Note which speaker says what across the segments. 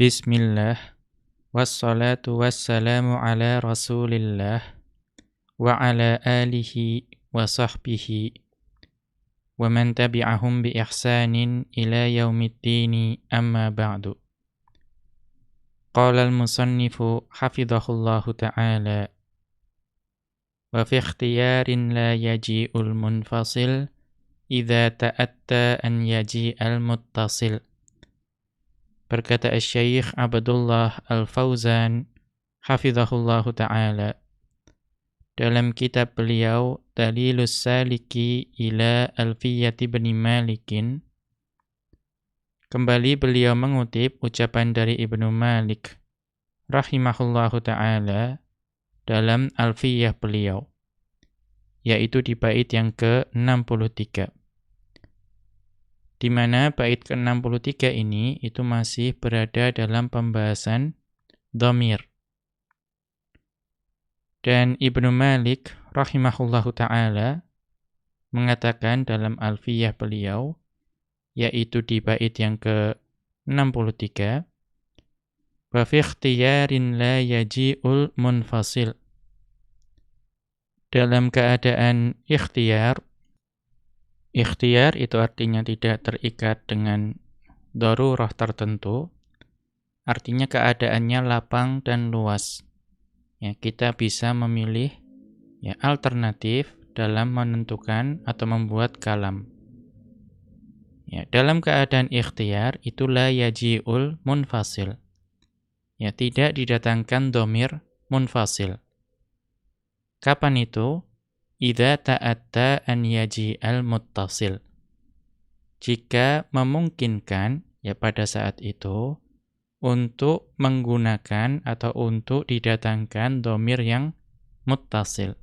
Speaker 1: Bismillah Wassalatu wassalamu ala rasulillah Wa ala alihi wa sahbihi Wa man tabi'ahum bi ihsanin ila yaumiddini amma ba'du Qala al-musannifu hafidhahullahu ta'ala Wa fi ikhtiyarin la yaji'ul munfasil Iza ta'atta an yaji'al muttasil Berkata Syekh Abdullah Al-Fauzan hafizahullahu taala dalam kitab beliau Dalilus Saliki ila Alfiyati bin Malikin kembali beliau mengutip ucapan dari Ibnu Malik rahimahullahu taala dalam Alfiyah beliau yaitu di bait yang ke-63 di mana bait ke-63 ini itu masih berada dalam pembahasan domir. Dan Ibnu Malik rahimahullahu taala mengatakan dalam Alfiyah beliau yaitu di bait yang ke-63 wa fi ikhtiyarin la yaji'ul munfasil dalam keadaan ikhtiar Ikhtiar itu artinya tidak terikat dengan darurah tertentu. Artinya keadaannya lapang dan luas. Ya, kita bisa memilih ya alternatif dalam menentukan atau membuat kalam. Ya, dalam keadaan ikhtiar itulah yaji'ul munfasil. Ya, tidak didatangkan domir munfasil. Kapan itu? Idza ta'atta an yaji'al muttasil. Jika memungkinkan ya pada saat itu untuk menggunakan atau untuk didatangkan domir yang muttasil.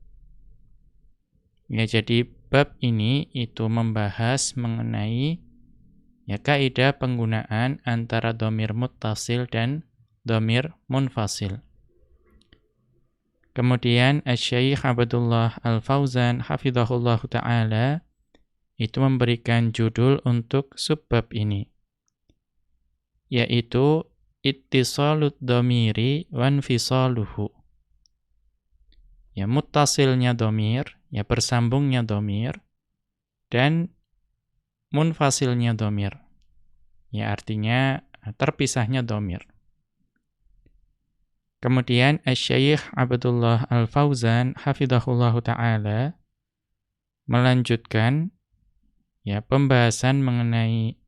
Speaker 1: Ya jadi bab ini itu membahas mengenai ya kaidah penggunaan antara domir muttasil dan domir munfasil. Kemudian Syekh Abdullah Al-Fauzan hafizahullah taala itu memberikan judul untuk subbab ini yaitu ittisalut domiri wanfisaluhu ya muttasilnya domir ya bersambungnya domir dan munfasilnya domir. Ya artinya terpisahnya domir Kemudian Syekh Abdullah Al-Fauzan hafizahullahu taala melanjutkan ya pembahasan mengenai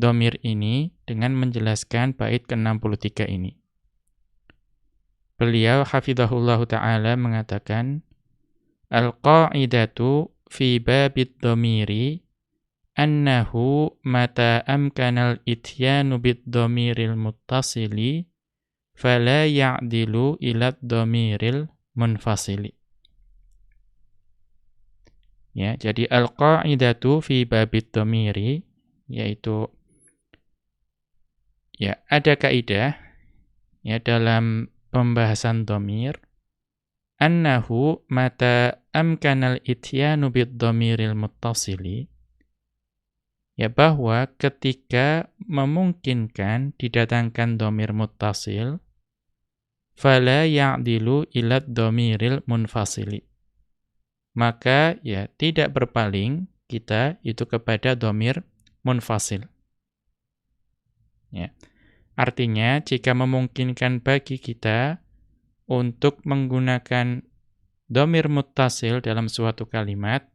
Speaker 1: domir ini dengan menjelaskan bait ke-63 ini. Beliau hafizahullahu taala mengatakan al-qa'idatu fi babid domiri annahu mata amkanal ityanu bid domiril muttasili fala ya'dilu ila dhamiril munfasili. Ya, jadi al-qa'idatu fi babid dhamiri yaitu ya ada kaidah ya dalam pembahasan dhamir annahu mata amkanal ityanu bid dhamiril muttasili ya bahwa ketika memungkinkan didatangkan domir muttasil fala ya'dilu ila dhamiril munfasili. Maka ya tidak berpaling kita itu kepada domir munfasil. Ya artinya jika memungkinkan bagi kita untuk menggunakan domir muttasil dalam suatu kalimat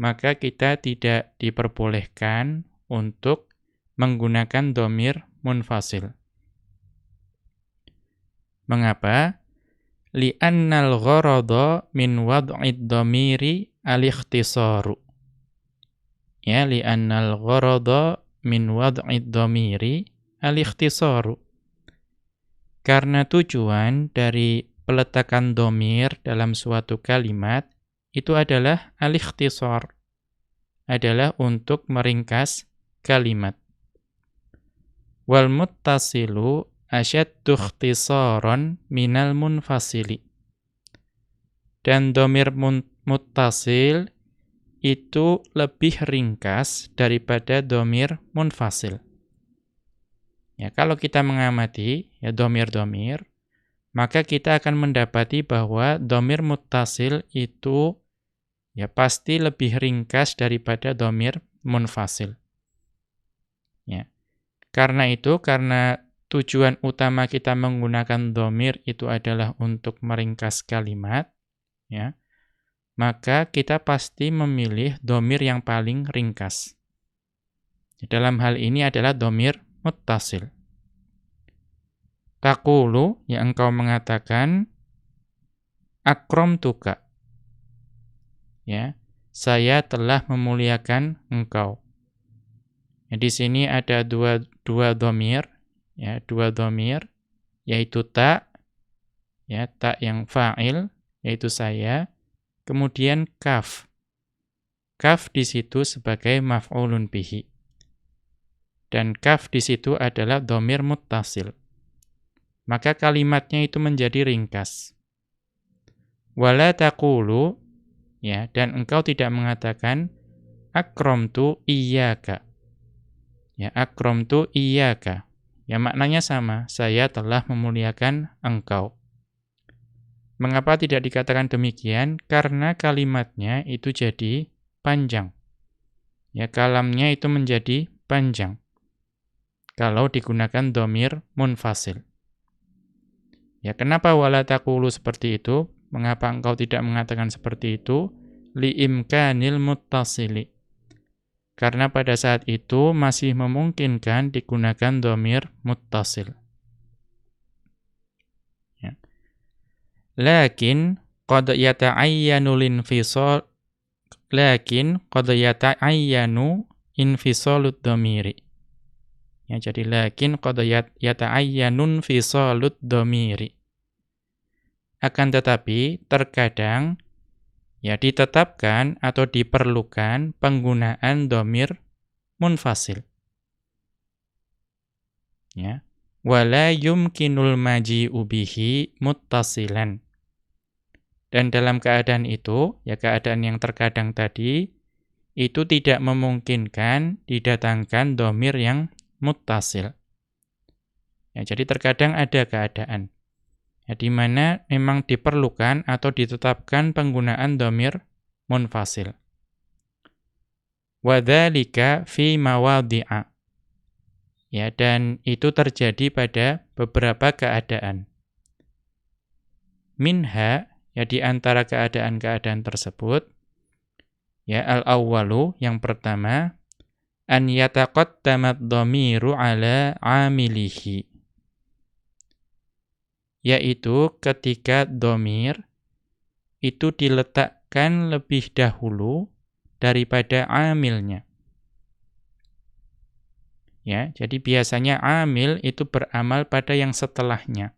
Speaker 1: maka kita tidak diperbolehkan untuk menggunakan domir munfasil. Mengapa? Li'annal gharada min wad'id domiri al-ikhtisaru. Ya, li'annal gharada min wad'id domiri al-ikhtisaru. Karena tujuan dari peletakan domir dalam suatu kalimat itu adalah al-ikhtisar. Adalah untuk meringkas kalimat. Wal muttasilu asyaddu ikhtisaran minal munfasili. Dan domir muttasil itu lebih ringkas daripada domir munfasil. Ya, kalau kita mengamati ya domir-domir, maka kita akan mendapati bahwa domir mutasil itu ya pasti lebih ringkas daripada domir munfasil. Ya. Karena itu, karena tujuan utama kita menggunakan domir itu adalah untuk meringkas kalimat, ya, maka kita pasti memilih domir yang paling ringkas. Dalam hal ini adalah domir muttasil. Takulu yang engkau mengatakan akrom tuka. Ya, saya telah memuliakan engkau. Ya, di sini ada dua dua domir, ya dua domir, yaitu tak, ya tak yang fa'il, yaitu saya, kemudian kaf. Kaf di situ sebagai maf'ulun bihi. Dan kaf di situ adalah domir muttasil. Maka kalimatnya itu menjadi ringkas. Wala taqulu ya dan engkau tidak mengatakan akramtu iyyaka. Ya akramtu iyyaka. Ya maknanya sama, saya telah memuliakan engkau. Mengapa tidak dikatakan demikian? Karena kalimatnya itu jadi panjang. Ya kalamnya itu menjadi panjang kalau digunakan domir munfasil. Ya, kenapa wala taqulu seperti itu? Mengapa engkau tidak mengatakan seperti itu? Li'imkanil muttasili. Karena pada saat itu masih memungkinkan digunakan domir muttasil. Ya. Lakin qad yata'ayyanu linfisal lakin qad yata'ayyanu infisalud domiri. Ya, jadi lakin qad yata'ayyanun fi salut dhamiri. Akan tetapi terkadang ya ditetapkan atau diperlukan penggunaan domir munfasil. Ya. Wala yumkinul maji'u bihi muttasilan. Dan dalam keadaan itu, ya keadaan yang terkadang tadi, itu tidak memungkinkan didatangkan domir yang muttasil. Ya, jadi terkadang ada keadaan ya, di mana memang diperlukan atau ditetapkan penggunaan domir munfasil. Wadhalika fi mawadhi'a. Ya, dan itu terjadi pada beberapa keadaan. Minha, ya di antara keadaan-keadaan tersebut, ya al-awwalu yang pertama an yataqaddamat dhamiru ala amilihi yaitu ketika domir itu diletakkan lebih dahulu daripada amilnya. Ya, jadi biasanya amil itu beramal pada yang setelahnya.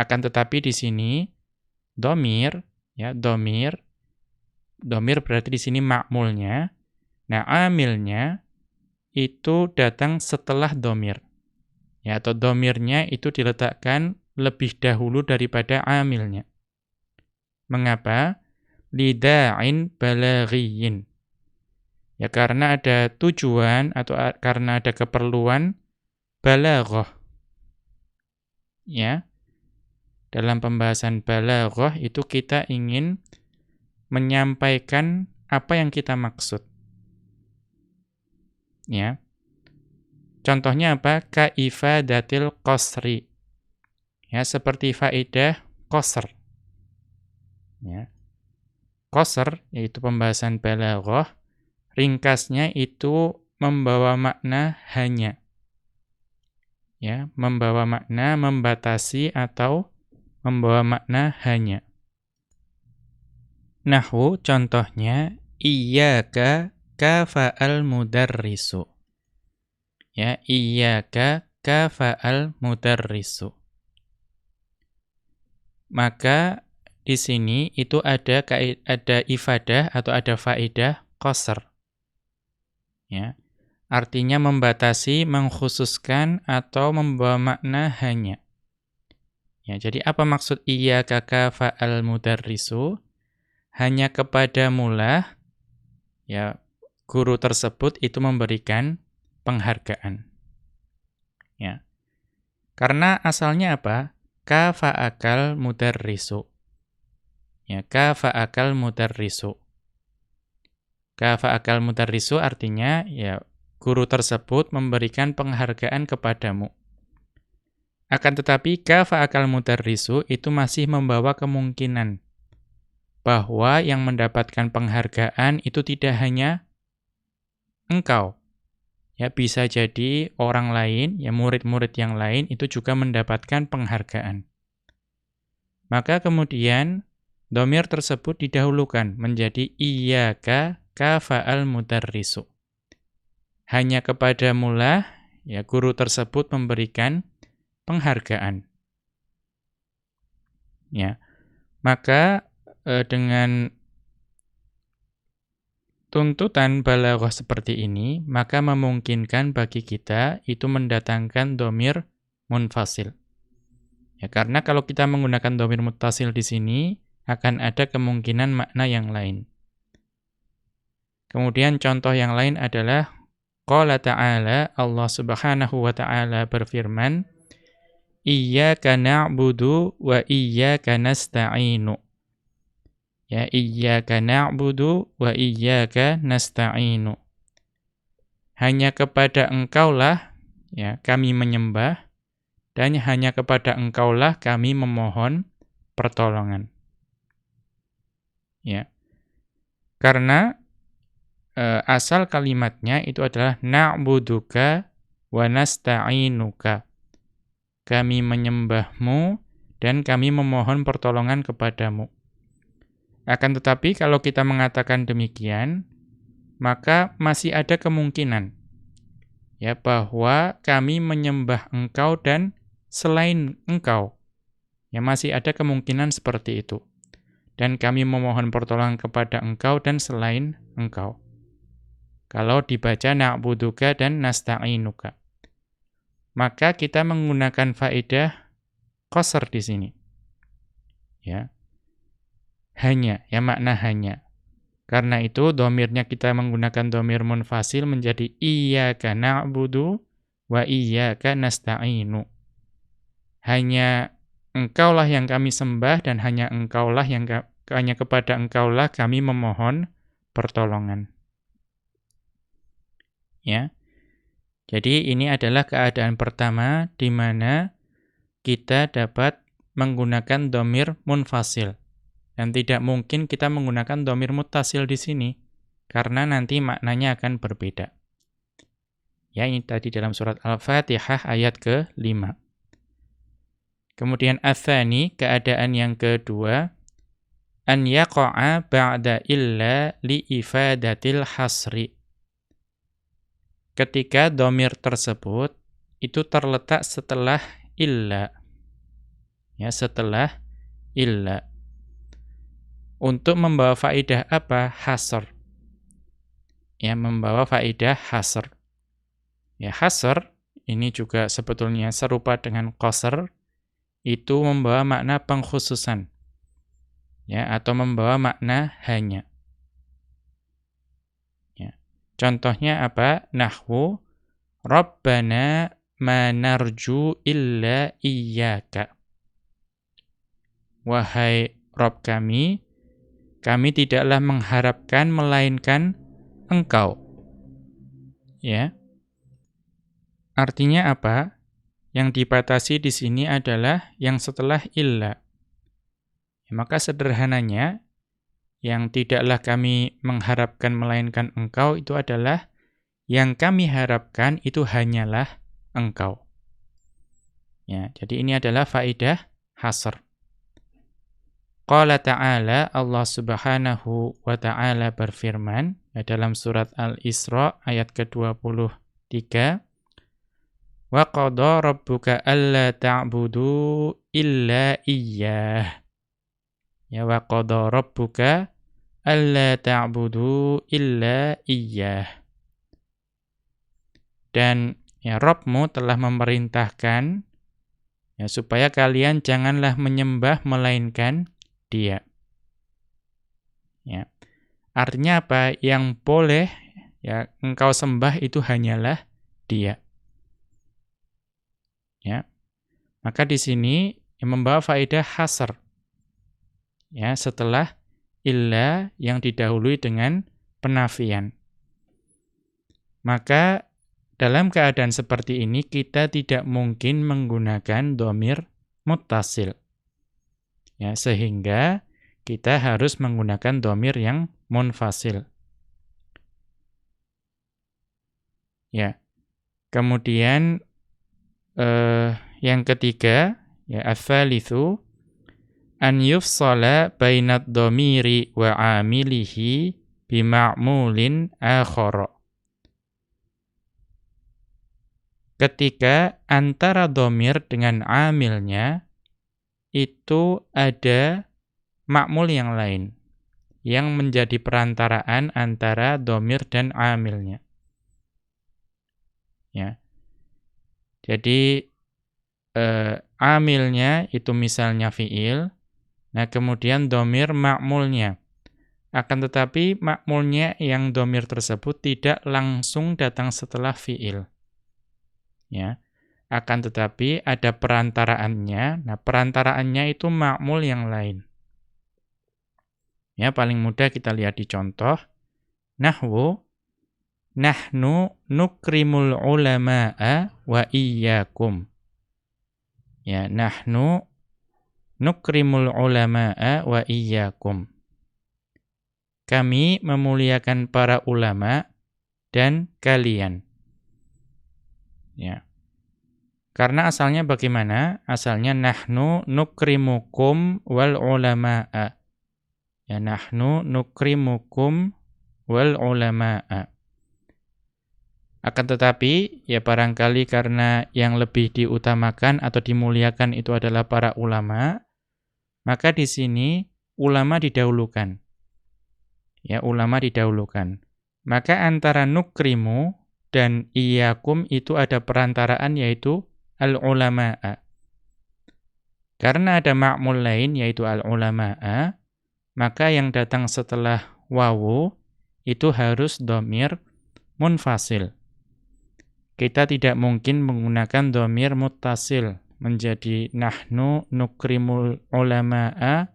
Speaker 1: Akan tetapi di sini domir, ya domir, domir berarti di sini makmulnya, Nah, amilnya itu datang setelah domir. Ya, atau domirnya itu diletakkan lebih dahulu daripada amilnya. Mengapa? Lida'in balaghiyin. Ya, karena ada tujuan atau karena ada keperluan balaghah. Ya. Dalam pembahasan balaghah itu kita ingin menyampaikan apa yang kita maksud. Ya. Contohnya apa? Kaifadatil qasri. Ya, seperti faedah qasr. Ya. Qasr yaitu pembahasan balaghah, ringkasnya itu membawa makna hanya. Ya, membawa makna membatasi atau membawa makna hanya. Nahu contohnya iyyaka kafa'al mudarrisu. Ya, iyyaka kafa'al mudarrisu. Maka di sini itu ada ada ifadah atau ada faedah qasr. Ya. Artinya membatasi, mengkhususkan atau membawa makna hanya. Ya, jadi apa maksud iyyaka kafa'al mudarrisu? Hanya kepada mulah ya guru tersebut itu memberikan penghargaan. Ya. Karena asalnya apa? Ka fa'akal mudarrisu. Ya, ka fa'akal mudarrisu. Ka fa'akal mudarrisu artinya ya guru tersebut memberikan penghargaan kepadamu. Akan tetapi ka fa'akal mudarrisu itu masih membawa kemungkinan bahwa yang mendapatkan penghargaan itu tidak hanya engkau, ya bisa jadi orang lain, ya murid-murid yang lain itu juga mendapatkan penghargaan. Maka kemudian domir tersebut didahulukan menjadi iyyaka kafa'al mudarrisu. Hanya kepada mula ya guru tersebut memberikan penghargaan. Ya. Maka eh, dengan tuntutan balaghah seperti ini, maka memungkinkan bagi kita itu mendatangkan domir munfasil. Ya, karena kalau kita menggunakan domir mutasil di sini, akan ada kemungkinan makna yang lain. Kemudian contoh yang lain adalah Qala ta'ala, Allah subhanahu wa ta'ala berfirman, Iyaka na'budu wa iyaka nasta'inu. Ya iyyaka na'budu wa iyyaka nasta'inu. Hanya kepada Engkaulah ya kami menyembah dan hanya kepada Engkaulah kami memohon pertolongan. Ya. Karena e, asal kalimatnya itu adalah na'buduka wa nasta'inuka. Kami menyembahmu dan kami memohon pertolongan kepadamu. Akan tetapi kalau kita mengatakan demikian, maka masih ada kemungkinan ya bahwa kami menyembah engkau dan selain engkau. Ya masih ada kemungkinan seperti itu. Dan kami memohon pertolongan kepada engkau dan selain engkau. Kalau dibaca na'buduka dan nasta'inuka. Maka kita menggunakan faedah qasar di sini. Ya hanya, ya makna hanya. Karena itu domirnya kita menggunakan domir munfasil menjadi iyyaka na'budu wa iyyaka nasta'inu. Hanya engkaulah yang kami sembah dan hanya engkaulah yang hanya kepada engkaulah kami memohon pertolongan. Ya. Jadi ini adalah keadaan pertama di mana kita dapat menggunakan domir munfasil. Dan tidak mungkin kita menggunakan domir mutasil di sini, karena nanti maknanya akan berbeda. Ya, ini tadi dalam surat Al-Fatihah ayat ke-5. Kemudian athani, keadaan yang kedua, an yaqa'a ba'da illa li'ifadatil hasri. Ketika domir tersebut itu terletak setelah illa. Ya, setelah illa. Untuk membawa faidah apa? Hasr. Ya, membawa faidah hasr. Ya, hasr ini juga sebetulnya serupa dengan qasr itu membawa makna pengkhususan. Ya, atau membawa makna hanya. Ya. Contohnya apa? Nahwu Rabbana ma narju illa iyyaka. Wahai Rob kami, kami tidaklah mengharapkan melainkan engkau. Ya. Artinya apa? Yang dibatasi di sini adalah yang setelah illa. Ya, maka sederhananya, yang tidaklah kami mengharapkan melainkan engkau itu adalah yang kami harapkan itu hanyalah engkau. Ya, jadi ini adalah faidah hasr. Qala ta'ala, Allah subhanahu wa ta'ala berfirman, ya, dalam surat Al-Isra ayat ke-23, Wa qadha rabbuka alla ta'budu illa iyyah. Ya wa qadha rabbuka alla ta'budu illa iyyah. Dan ya Rabbmu telah memerintahkan ya supaya kalian janganlah menyembah melainkan dia. Ya. Artinya apa? Yang boleh ya engkau sembah itu hanyalah dia. Maka di sini yang membawa faedah hasr. Ya, setelah illa yang didahului dengan penafian. Maka dalam keadaan seperti ini kita tidak mungkin menggunakan domir mutasil. Ya, sehingga kita harus menggunakan domir yang munfasil. Ya. Kemudian eh, yang ketiga ya ats-tsalitsu an yufsala bainad dhamiri wa amilihi bima'mulin akhara. Ketika antara domir dengan amilnya itu ada makmul yang lain yang menjadi perantaraan antara domir dan amilnya. Ya. Jadi eh, amilnya itu misalnya fiil, nah kemudian domir makmulnya. Akan tetapi makmulnya yang domir tersebut tidak langsung datang setelah fiil ya. Akan tetapi ada perantaraannya. Nah, perantaraannya itu makmul yang lain. Ya, paling mudah kita lihat di contoh. Nahwu nahnu nukrimul ulama'a wa iyyakum. Ya, nahnu nukrimul ulama'a wa iyyakum. Kami memuliakan para ulama dan kalian. Ya. Karena asalnya bagaimana? Asalnya nahnu nukrimukum wal ulama'a. Ya nahnu nukrimukum wal ulama'a. Akan tetapi, ya barangkali karena yang lebih diutamakan atau dimuliakan itu adalah para ulama, maka di sini ulama didahulukan. Ya, ulama didahulukan. Maka antara nukrimu dan iyakum itu ada perantaraan yaitu al-ulama'a. Karena ada makmul lain yaitu al-ulama'a, maka yang datang setelah wawu itu harus domir munfasil. Kita tidak mungkin menggunakan domir muttasil menjadi nahnu nukrimul ulama'a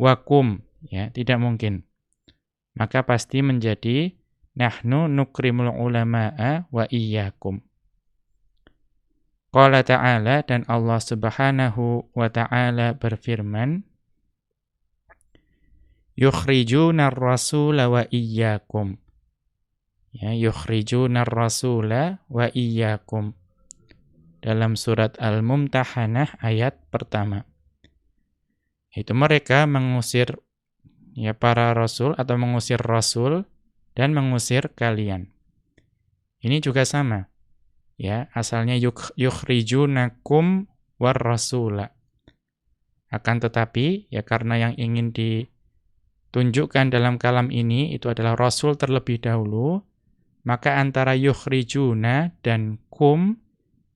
Speaker 1: wakum. Ya, tidak mungkin. Maka pasti menjadi Nahnu nukrimul ulama'a wa iyyakum. Qala ta'ala dan Allah Subhanahu wa ta'ala berfirman Yukhrijuna ar-rasula wa iyyakum. Ya, yukhrijuna ar-rasula wa iyyakum. Dalam surat Al-Mumtahanah ayat pertama. Itu mereka mengusir ya para rasul atau mengusir rasul dan mengusir kalian. Ini juga sama. Ya, asalnya yuk, yukhrijunakum warrasula. Akan tetapi ya karena yang ingin ditunjukkan dalam kalam ini itu adalah rasul terlebih dahulu, maka antara yukhrijuna dan kum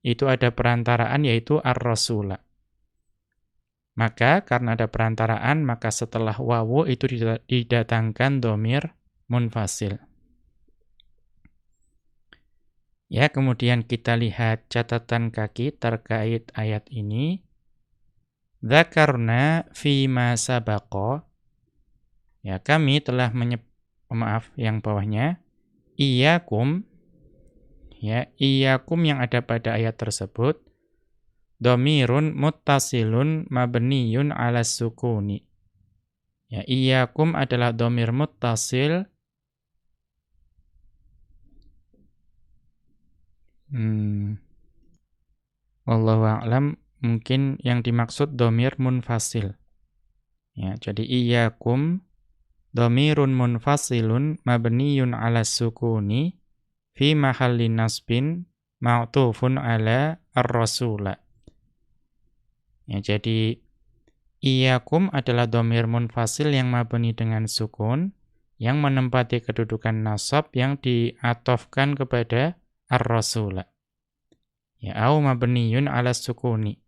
Speaker 1: itu ada perantaraan yaitu ar-rasula. Maka karena ada perantaraan, maka setelah wawu itu didatangkan domir munfasil. Ya, kemudian kita lihat catatan kaki terkait ayat ini. Dzakarna fi ma sabaqa. Ya, kami telah menyeb maaf yang bawahnya iyyakum ya, iyyakum yang ada pada ayat tersebut dhamirun muttasilun mabniyun 'ala sukuni. Ya, iyyakum adalah dhamir muttasil Hmm. Wallahu a'lam mungkin yang dimaksud domir munfasil. Ya, jadi iyyakum domirun munfasilun mabniyun ala sukuni fi mahalli nasbin ma'tufun ala ar-rasula. Ya, jadi iyyakum adalah domir munfasil yang mabni dengan sukun yang menempati kedudukan nasab yang diatofkan kepada ar-rasula. Ya, au mabniyun ala sukuni.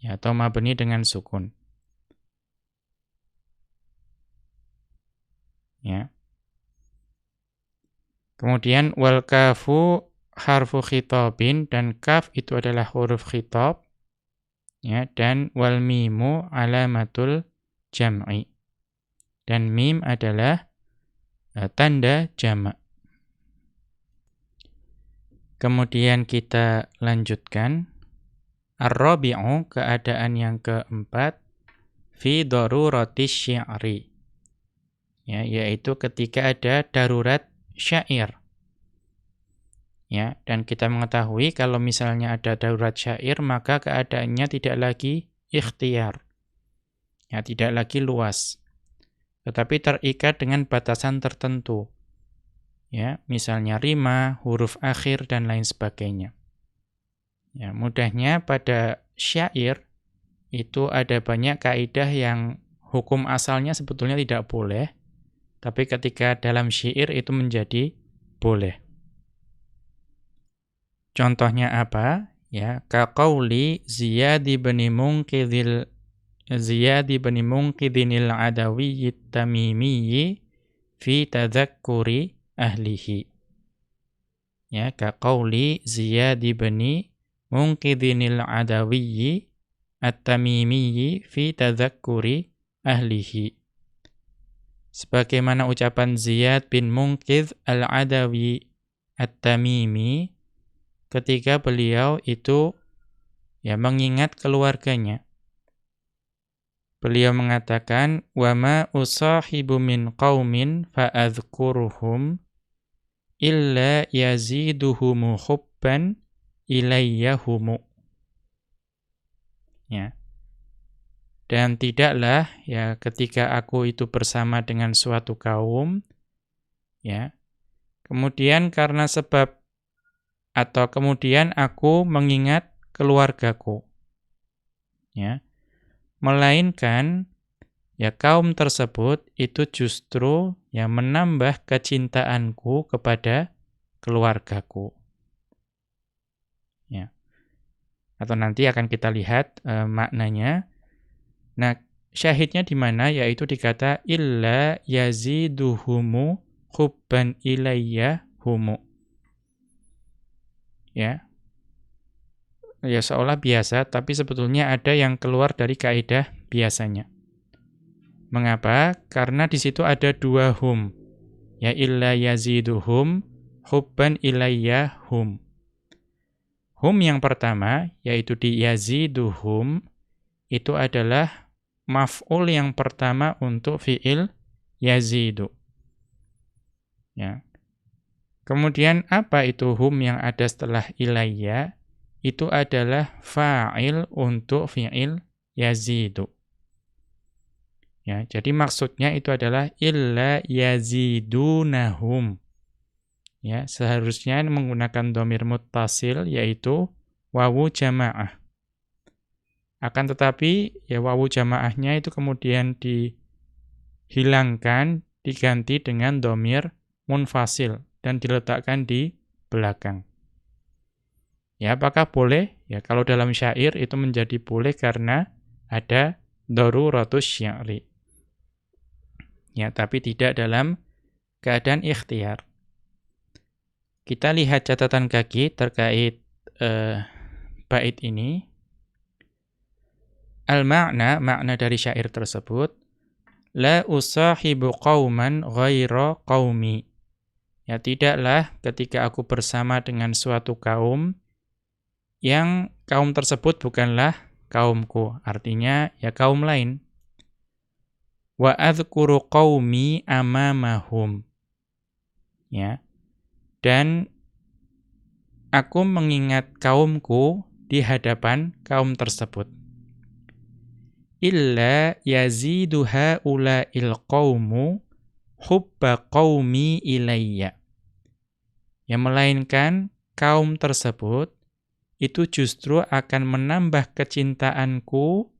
Speaker 1: Ya, atau mabni dengan sukun. Ya. Kemudian wal kafu harfu khitabin dan kaf itu adalah huruf khitab. Ya, dan wal mimu alamatul jam'i. Dan mim adalah uh, tanda jamak. Kemudian kita lanjutkan. Ar-rabi'u, keadaan yang keempat, fi darurati syi'ri. Ya, yaitu ketika ada darurat syair. Ya, dan kita mengetahui kalau misalnya ada darurat syair, maka keadaannya tidak lagi ikhtiar. Ya, tidak lagi luas. Tetapi terikat dengan batasan tertentu. Ya, misalnya rima, huruf akhir dan lain sebagainya. Ya, mudahnya pada syair itu ada banyak kaidah yang hukum asalnya sebetulnya tidak boleh, tapi ketika dalam syair itu menjadi boleh. Contohnya apa? Ya, kaqauli Ziyad bin Munqidhil Ziyad bin Munqidhinil Adawi Tamimi fi tadzakkuri ahlihi. Ya, kaqauli Ziyad bin munqidhinil adawiyyi at-tamimiyyi fi tadzakkuri ahlihi. Sebagaimana ucapan Ziyad bin Munqidh al-Adawi at-Tamimi ketika beliau itu ya mengingat keluarganya. Beliau mengatakan, "Wa ma usahibu min qaumin fa'adhkuruhum illa yaziduhum hubban ilayyahumu. Ya. Dan tidaklah ya ketika aku itu bersama dengan suatu kaum ya. Kemudian karena sebab atau kemudian aku mengingat keluargaku. Ya. Melainkan ya kaum tersebut itu justru yang menambah kecintaanku kepada keluargaku. atau nanti akan kita lihat e, maknanya. Nah, syahidnya di mana yaitu dikata illa yaziduhumu hubban ilayya humu. Ya. Ya seolah biasa tapi sebetulnya ada yang keluar dari kaidah biasanya. Mengapa? Karena di situ ada dua hum. Ya illa yaziduhum hubban ilayya hum. Hum yang pertama, yaitu di yaziduhum, itu adalah maf'ul yang pertama untuk fi'il yazidu. Ya. Kemudian apa itu hum yang ada setelah ilayya? Itu adalah fa'il untuk fi'il yazidu. Ya, jadi maksudnya itu adalah illa yazidunahum. Ya, seharusnya menggunakan domir mutasil yaitu wawu jamaah. Akan tetapi ya wawu jamaahnya itu kemudian dihilangkan, diganti dengan domir munfasil dan diletakkan di belakang. Ya, apakah boleh? Ya, kalau dalam syair itu menjadi boleh karena ada daruratus syairi. Ya, tapi tidak dalam keadaan ikhtiar. Kita lihat catatan kaki terkait uh, bait ini. Al-ma'na, makna dari syair tersebut, La usahibu qawman ghaira qawmi. Ya tidaklah ketika aku bersama dengan suatu kaum, yang kaum tersebut bukanlah kaumku. Artinya ya kaum lain. Wa adhkuru qawmi amamahum. Ya dan aku mengingat kaumku di hadapan kaum tersebut. Illa yazidu haula'il qawmu hubba qawmi ilayya. Yang melainkan kaum tersebut itu justru akan menambah kecintaanku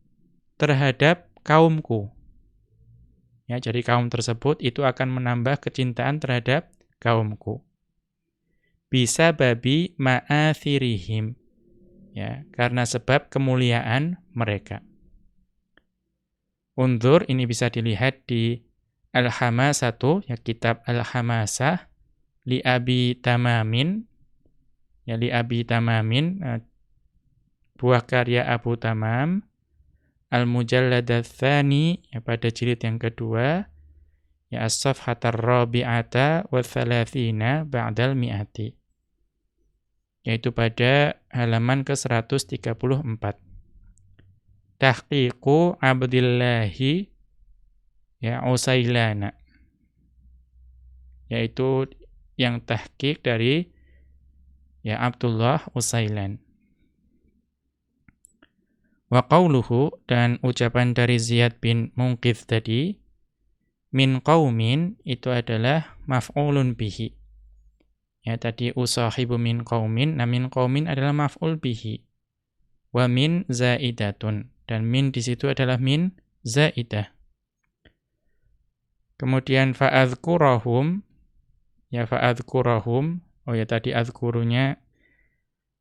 Speaker 1: terhadap kaumku. Ya, jadi kaum tersebut itu akan menambah kecintaan terhadap kaumku bisa babi ma'athirihim. Ya, karena sebab kemuliaan mereka. Undur ini bisa dilihat di Al-Hamasatu, ya kitab Al-Hamasah li Abi Tamamin. Ya li Abi Tamamin uh, buah karya Abu Tamam Al-Mujallad Tsani ya pada jilid yang kedua. Ya as-safhatar rabi'ata wa thalathina ba'dal mi'ati. Yaitu pada halaman ke-134 tahqiqu abdillahi ya usailana. Yaitu yang tahqiq dari ya Abdullah Usailan wa qawluhu dan ucapan dari Ziyad bin Mungkith tadi min qaumin itu adalah maf'ulun bihi ya tadi usahibu min qaumin nah min qaumin adalah maf'ul bihi wa min zaidatun dan min di situ adalah min zaidah. Kemudian fa'adhkurahum ya fa'adhkurahum oh ya tadi azkurunya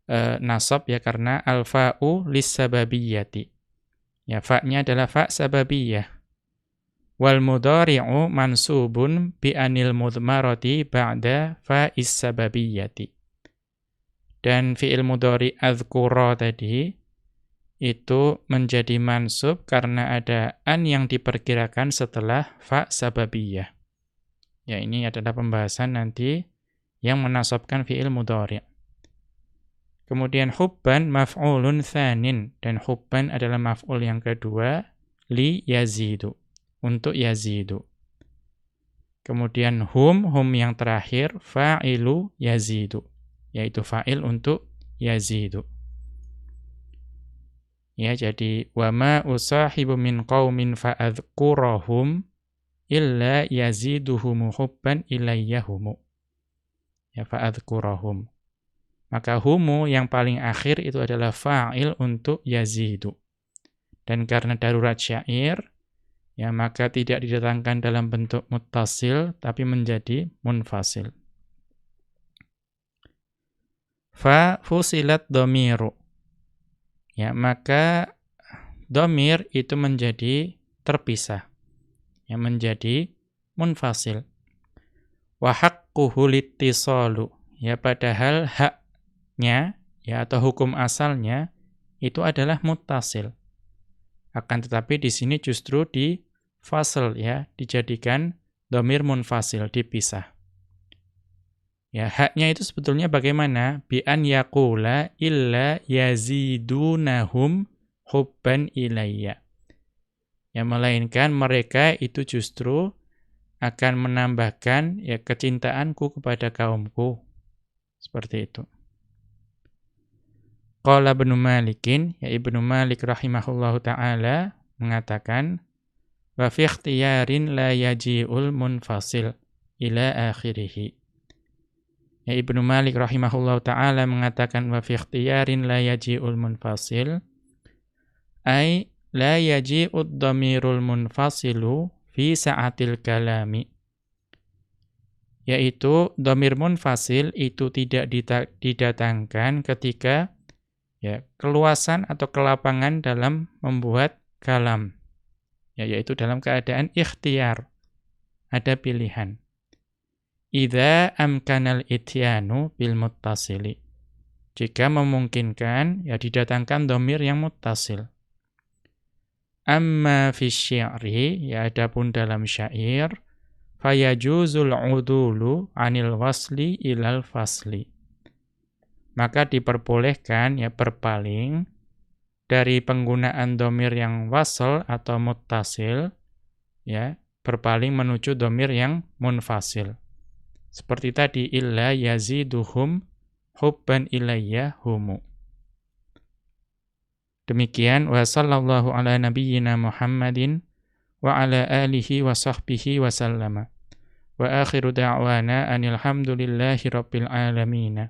Speaker 1: e, nasab ya karena alfa'u lissababiyyati. Ya fa'nya adalah fa' sababiyah. Wal mudhari'u mansubun bi anil mudmarati ba'da fa'is sababiyyati. Dan fi'il mudhari azkura tadi itu menjadi mansub karena ada an yang diperkirakan setelah fa sababiyah. Ya ini adalah pembahasan nanti yang menasabkan fi'il mudhari'. Kemudian hubban maf'ulun thanin dan hubban adalah maf'ul yang kedua li yazidu untuk yazidu. Kemudian hum hum yang terakhir fa'ilu yazidu yaitu fa'il untuk yazidu. Ya, jadi wa ma usahibu min qaumin fa'adhkurahum illa yaziduhum hubban ilayyahum. Ya fa'adhkurahum. Maka humu yang paling akhir itu adalah fa'il untuk yazidu. Dan karena darurat syair, ya maka tidak didatangkan dalam bentuk muttasil tapi menjadi munfasil. Fa fusilat domiru ya maka domir itu menjadi terpisah ya menjadi munfasil wa haqquhu ya padahal haknya ya atau hukum asalnya itu adalah muttasil akan tetapi di sini justru di fasal ya dijadikan domir munfasil dipisah Ya, haknya itu sebetulnya bagaimana? Bi an yaqula illa yazidunahum hubban ilayya. Ya, melainkan mereka itu justru akan menambahkan ya kecintaanku kepada kaumku. Seperti itu. Qala Ibnu Malikin, ya Ibnu Malik rahimahullahu taala mengatakan wa fi ikhtiyarin la yaji'ul munfasil ila akhirih. Ya Ibnu Malik rahimahullah taala mengatakan wa fi ikhtiyarin la yaji'ul munfasil ay la yaji'ud dhamirul munfasilu fi sa'atil kalami yaitu dhamir munfasil itu tidak didatangkan ketika ya keluasan atau kelapangan dalam membuat kalam ya yaitu dalam keadaan ikhtiar ada pilihan Idza amkanal ityanu bil muttasili. Jika memungkinkan, ya didatangkan domir yang muttasil. Amma fi syi'ri, ya adapun dalam syair, fayajuzul udulu anil wasli ilal fasli. Maka diperbolehkan, ya berpaling, dari penggunaan domir yang wasl atau muttasil, ya berpaling menuju domir yang munfasil. Seperti tadi illa yaziduhum hubban ilayya humu. Demikian wa sallallahu ala nabiyyina Muhammadin wa ala alihi wa sahbihi wa sallama. Wa akhiru da'wana anil hamdulillahi rabbil alamin.